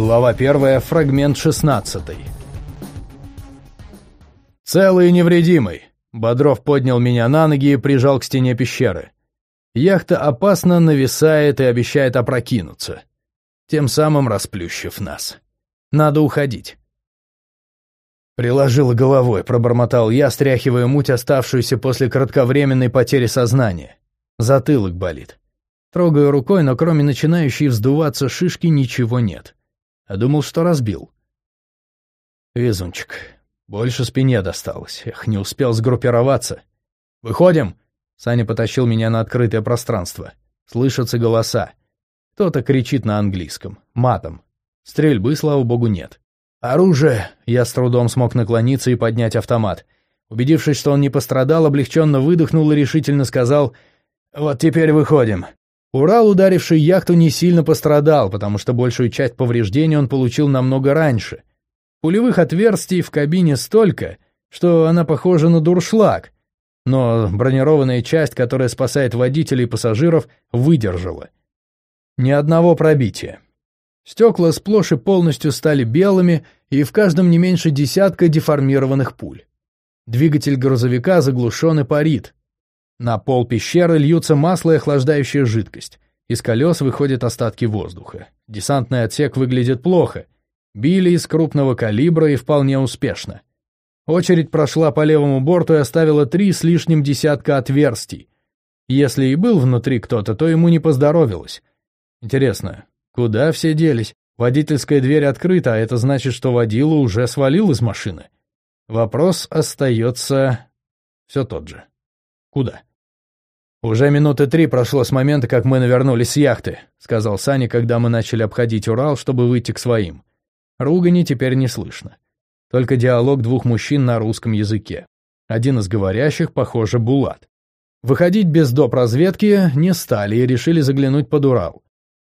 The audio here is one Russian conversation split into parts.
Глава 1, фрагмент 16. «Целый и невредимый!» Бодров поднял меня на ноги и прижал к стене пещеры. Яхта опасно нависает и обещает опрокинуться, тем самым расплющив нас. Надо уходить. Приложил головой, пробормотал я, стряхивая муть, оставшуюся после кратковременной потери сознания. Затылок болит. Трогаю рукой, но кроме начинающей вздуваться шишки ничего нет. А думал, что разбил. Везунчик. Больше спине досталось. Эх, не успел сгруппироваться. «Выходим!» Саня потащил меня на открытое пространство. Слышатся голоса. Кто-то кричит на английском. Матом. Стрельбы, слава богу, нет. «Оружие!» Я с трудом смог наклониться и поднять автомат. Убедившись, что он не пострадал, облегченно выдохнул и решительно сказал «Вот теперь выходим». Урал, ударивший яхту, не сильно пострадал, потому что большую часть повреждений он получил намного раньше. Пулевых отверстий в кабине столько, что она похожа на дуршлаг, но бронированная часть, которая спасает водителей и пассажиров, выдержала. Ни одного пробития. Стекла сплошь и полностью стали белыми, и в каждом не меньше десятка деформированных пуль. Двигатель грузовика заглушен и парит, на пол пещеры льются масло и охлаждающая жидкость. Из колес выходят остатки воздуха. Десантный отсек выглядит плохо. Били из крупного калибра и вполне успешно. Очередь прошла по левому борту и оставила три с лишним десятка отверстий. Если и был внутри кто-то, то ему не поздоровилось. Интересно, куда все делись? Водительская дверь открыта, а это значит, что водила уже свалил из машины. Вопрос остается все тот же. Куда? «Уже минуты три прошло с момента, как мы навернулись с яхты», — сказал Саня, когда мы начали обходить Урал, чтобы выйти к своим. Ругани теперь не слышно. Только диалог двух мужчин на русском языке. Один из говорящих, похоже, Булат. Выходить без доп. разведки не стали и решили заглянуть под Урал.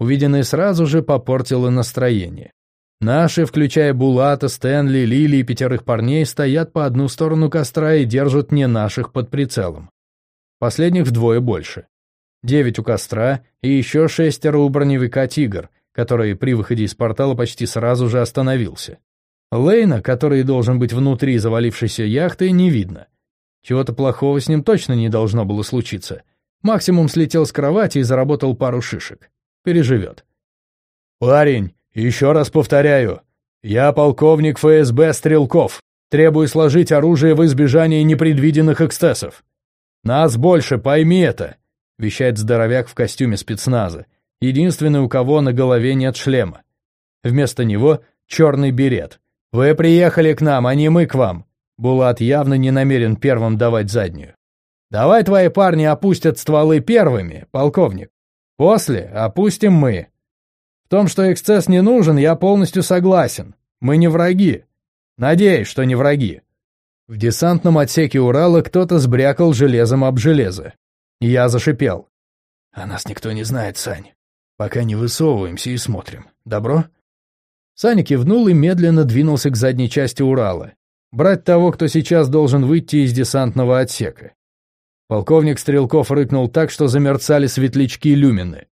Увиденное сразу же попортило настроение. Наши, включая Булата, Стэнли, Лили и пятерых парней, стоят по одну сторону костра и держат не наших под прицелом. Последних вдвое больше. Девять у костра и еще шестеро у броневика «Тигр», который при выходе из портала почти сразу же остановился. Лейна, который должен быть внутри завалившейся яхты, не видно. Чего-то плохого с ним точно не должно было случиться. Максимум слетел с кровати и заработал пару шишек. Переживет. «Парень, еще раз повторяю, я полковник ФСБ Стрелков. Требую сложить оружие в избежание непредвиденных эксцессов. «Нас больше, пойми это!» — вещает здоровяк в костюме спецназа, единственный, у кого на голове нет шлема. Вместо него черный берет. «Вы приехали к нам, а не мы к вам!» Булат явно не намерен первым давать заднюю. «Давай твои парни опустят стволы первыми, полковник. После опустим мы. В том, что эксцесс не нужен, я полностью согласен. Мы не враги. Надеюсь, что не враги. В десантном отсеке Урала кто-то сбрякал железом об железо. Я зашипел. «А нас никто не знает, Сань. Пока не высовываемся и смотрим. Добро?» Саня кивнул и медленно двинулся к задней части Урала. Брать того, кто сейчас должен выйти из десантного отсека. Полковник Стрелков рыкнул так, что замерцали светлячки люмины.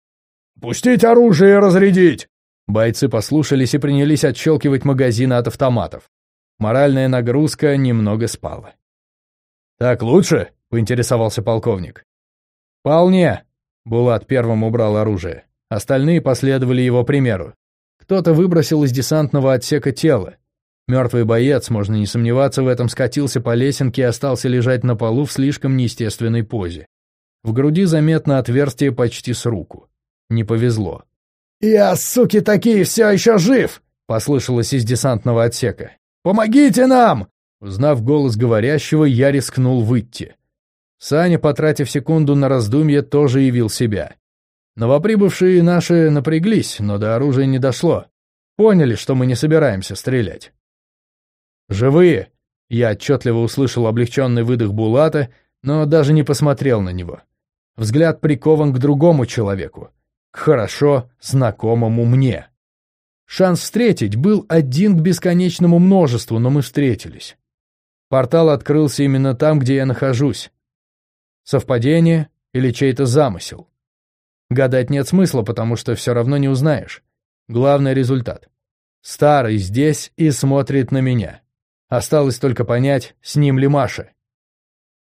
«Пустить оружие и разрядить!» Бойцы послушались и принялись отщелкивать магазины от автоматов. Моральная нагрузка немного спала. «Так лучше?» — поинтересовался полковник. «Вполне!» — Булат первым убрал оружие. Остальные последовали его примеру. Кто-то выбросил из десантного отсека тело. Мертвый боец, можно не сомневаться в этом, скатился по лесенке и остался лежать на полу в слишком неестественной позе. В груди заметно отверстие почти с руку. Не повезло. «Я, суки такие, все еще жив!» — послышалось из десантного отсека. Помогите нам!» Узнав голос говорящего, я рискнул выйти. Саня, потратив секунду на раздумье, тоже явил себя. Новоприбывшие наши напряглись, но до оружия не дошло. Поняли, что мы не собираемся стрелять. «Живые!» Я отчетливо услышал облегченный выдох Булата, но даже не посмотрел на него. Взгляд прикован к другому человеку, к хорошо знакомому мне. Шанс встретить был один к бесконечному множеству, но мы встретились. Портал открылся именно там, где я нахожусь. Совпадение или чей-то замысел? Гадать нет смысла, потому что все равно не узнаешь. Главный результат. Старый здесь и смотрит на меня. Осталось только понять, с ним ли Маша.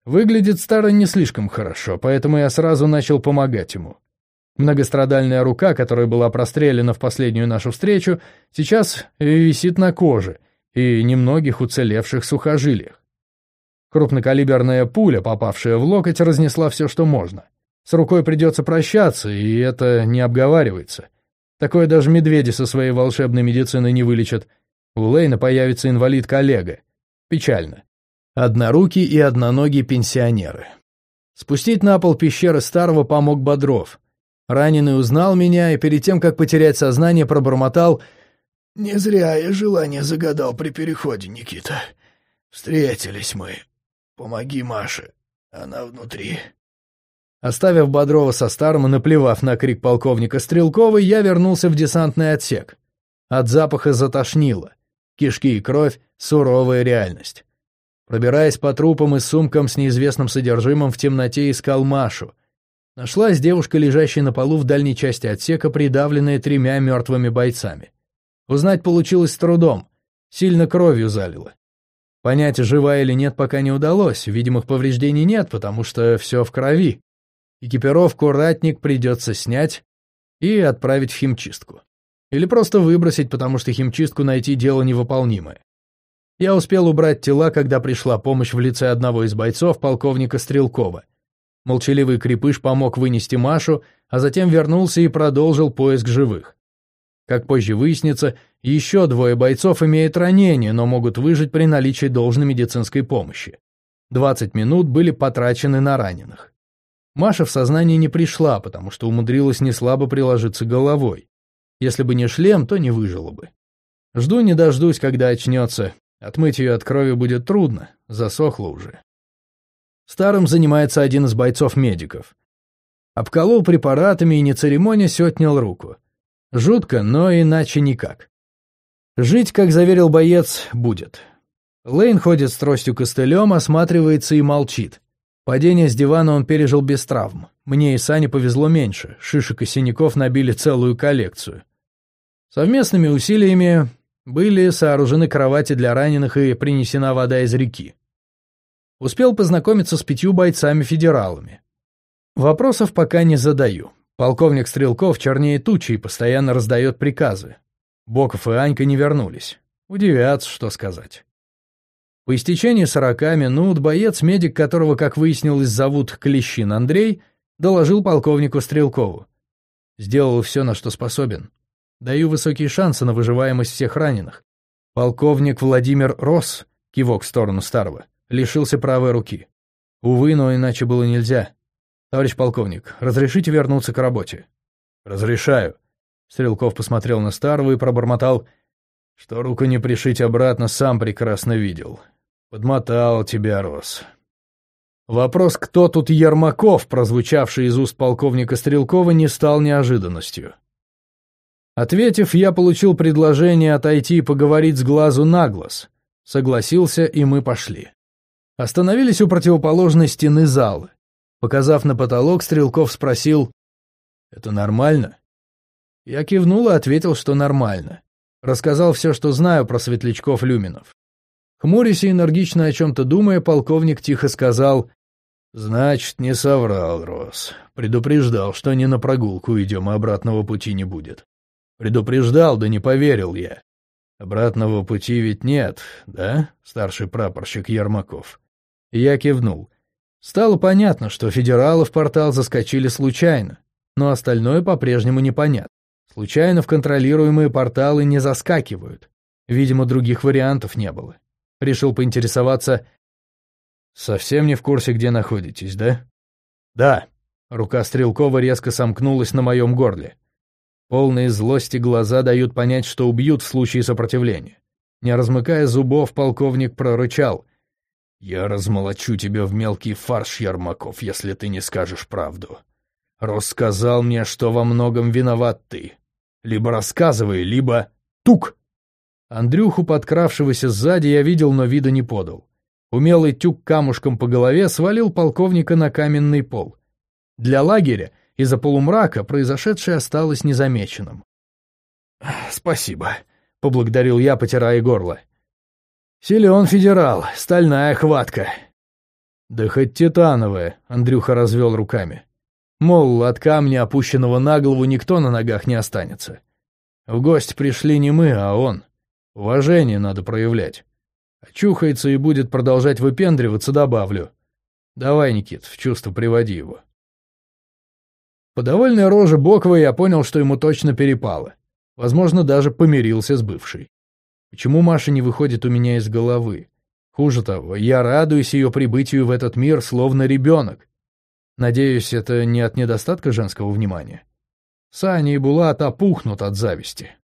Выглядит старый не слишком хорошо, поэтому я сразу начал помогать ему. Многострадальная рука, которая была прострелена в последнюю нашу встречу, сейчас висит на коже и немногих уцелевших сухожилиях. Крупнокалиберная пуля, попавшая в локоть, разнесла все, что можно. С рукой придется прощаться, и это не обговаривается. Такое даже медведи со своей волшебной медициной не вылечат. У Лейна появится инвалид-коллега. Печально. Однорукий и одноногие пенсионеры. Спустить на пол пещеры старого помог Бодров. Раненый узнал меня и перед тем, как потерять сознание, пробормотал «Не зря я желание загадал при переходе, Никита. Встретились мы. Помоги Маше. Она внутри». Оставив Бодрова со старым и наплевав на крик полковника Стрелкова, я вернулся в десантный отсек. От запаха затошнило. Кишки и кровь — суровая реальность. Пробираясь по трупам и сумкам с неизвестным содержимым, в темноте искал Машу. Нашлась девушка, лежащая на полу в дальней части отсека, придавленная тремя мертвыми бойцами. Узнать получилось с трудом. Сильно кровью залило. Понять, жива или нет, пока не удалось. Видимых повреждений нет, потому что все в крови. Экипировку ратник придется снять и отправить в химчистку. Или просто выбросить, потому что химчистку найти дело невыполнимое. Я успел убрать тела, когда пришла помощь в лице одного из бойцов, полковника Стрелкова. Молчаливый крепыш помог вынести Машу, а затем вернулся и продолжил поиск живых. Как позже выяснится, еще двое бойцов имеют ранения, но могут выжить при наличии должной медицинской помощи. 20 минут были потрачены на раненых. Маша в сознание не пришла, потому что умудрилась неслабо приложиться головой. Если бы не шлем, то не выжила бы. Жду не дождусь, когда очнется, Отмыть ее от крови будет трудно, засохло уже. Старым занимается один из бойцов-медиков. Обколол препаратами и, не церемонясь, отнял руку. Жутко, но иначе никак. Жить, как заверил боец, будет. Лейн ходит с тростью-костылем, осматривается и молчит. Падение с дивана он пережил без травм. Мне и Сане повезло меньше, шишек и синяков набили целую коллекцию. Совместными усилиями были сооружены кровати для раненых и принесена вода из реки. Успел познакомиться с пятью бойцами-федералами. Вопросов пока не задаю. Полковник Стрелков чернее тучи и постоянно раздает приказы. Боков и Анька не вернулись. Удивятся, что сказать. По истечении сорока минут боец, медик которого, как выяснилось, зовут Клещин Андрей, доложил полковнику Стрелкову. Сделал все, на что способен. Даю высокие шансы на выживаемость всех раненых. Полковник Владимир Росс, кивок в сторону старого, лишился правой руки. Увы, но иначе было нельзя. Товарищ полковник, разрешите вернуться к работе? Разрешаю. Стрелков посмотрел на старого и пробормотал, что руку не пришить обратно, сам прекрасно видел. Подмотал тебя, Рос. Вопрос, кто тут Ермаков, прозвучавший из уст полковника Стрелкова, не стал неожиданностью. Ответив, я получил предложение отойти и поговорить с глазу на глаз. Согласился, и мы пошли. Остановились у противоположной стены зала. Показав на потолок, Стрелков спросил, «Это нормально?» Я кивнул и ответил, что нормально. Рассказал все, что знаю про светлячков-люминов. Хмурясь и энергично о чем-то думая, полковник тихо сказал, «Значит, не соврал, Рос. Предупреждал, что не на прогулку идем, а обратного пути не будет. Предупреждал, да не поверил я. Обратного пути ведь нет, да, старший прапорщик Ермаков? Я кивнул. Стало понятно, что федералы в портал заскочили случайно, но остальное по-прежнему непонятно. Случайно в контролируемые порталы не заскакивают. Видимо, других вариантов не было. Решил поинтересоваться. «Совсем не в курсе, где находитесь, да?» «Да». Рука Стрелкова резко сомкнулась на моем горле. Полные злости глаза дают понять, что убьют в случае сопротивления. Не размыкая зубов, полковник прорычал. «Я размолочу тебя в мелкий фарш, Ермаков, если ты не скажешь правду. Рос сказал мне, что во многом виноват ты. Либо рассказывай, либо... Тук!» Андрюху, подкравшегося сзади, я видел, но вида не подал. Умелый тюк камушком по голове свалил полковника на каменный пол. Для лагеря из-за полумрака произошедшее осталось незамеченным. «Спасибо», —— поблагодарил я, потирая горло. «Силен федерал, стальная хватка». «Да хоть титановая», — Андрюха развел руками. Мол, от камня, опущенного на голову, никто на ногах не останется. В гости пришли не мы, а он. Уважение надо проявлять. Очухается и будет продолжать выпендриваться, добавлю. Давай, Никит, в чувство приводи его. По довольной роже Бокова я понял, что ему точно перепало. Возможно, даже помирился с бывшей. Почему Маша не выходит у меня из головы? Хуже того, я радуюсь ее прибытию в этот мир, словно ребенок. Надеюсь, это не от недостатка женского внимания. Саня и Булат опухнут от зависти.